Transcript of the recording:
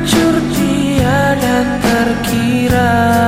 hancur dan terkira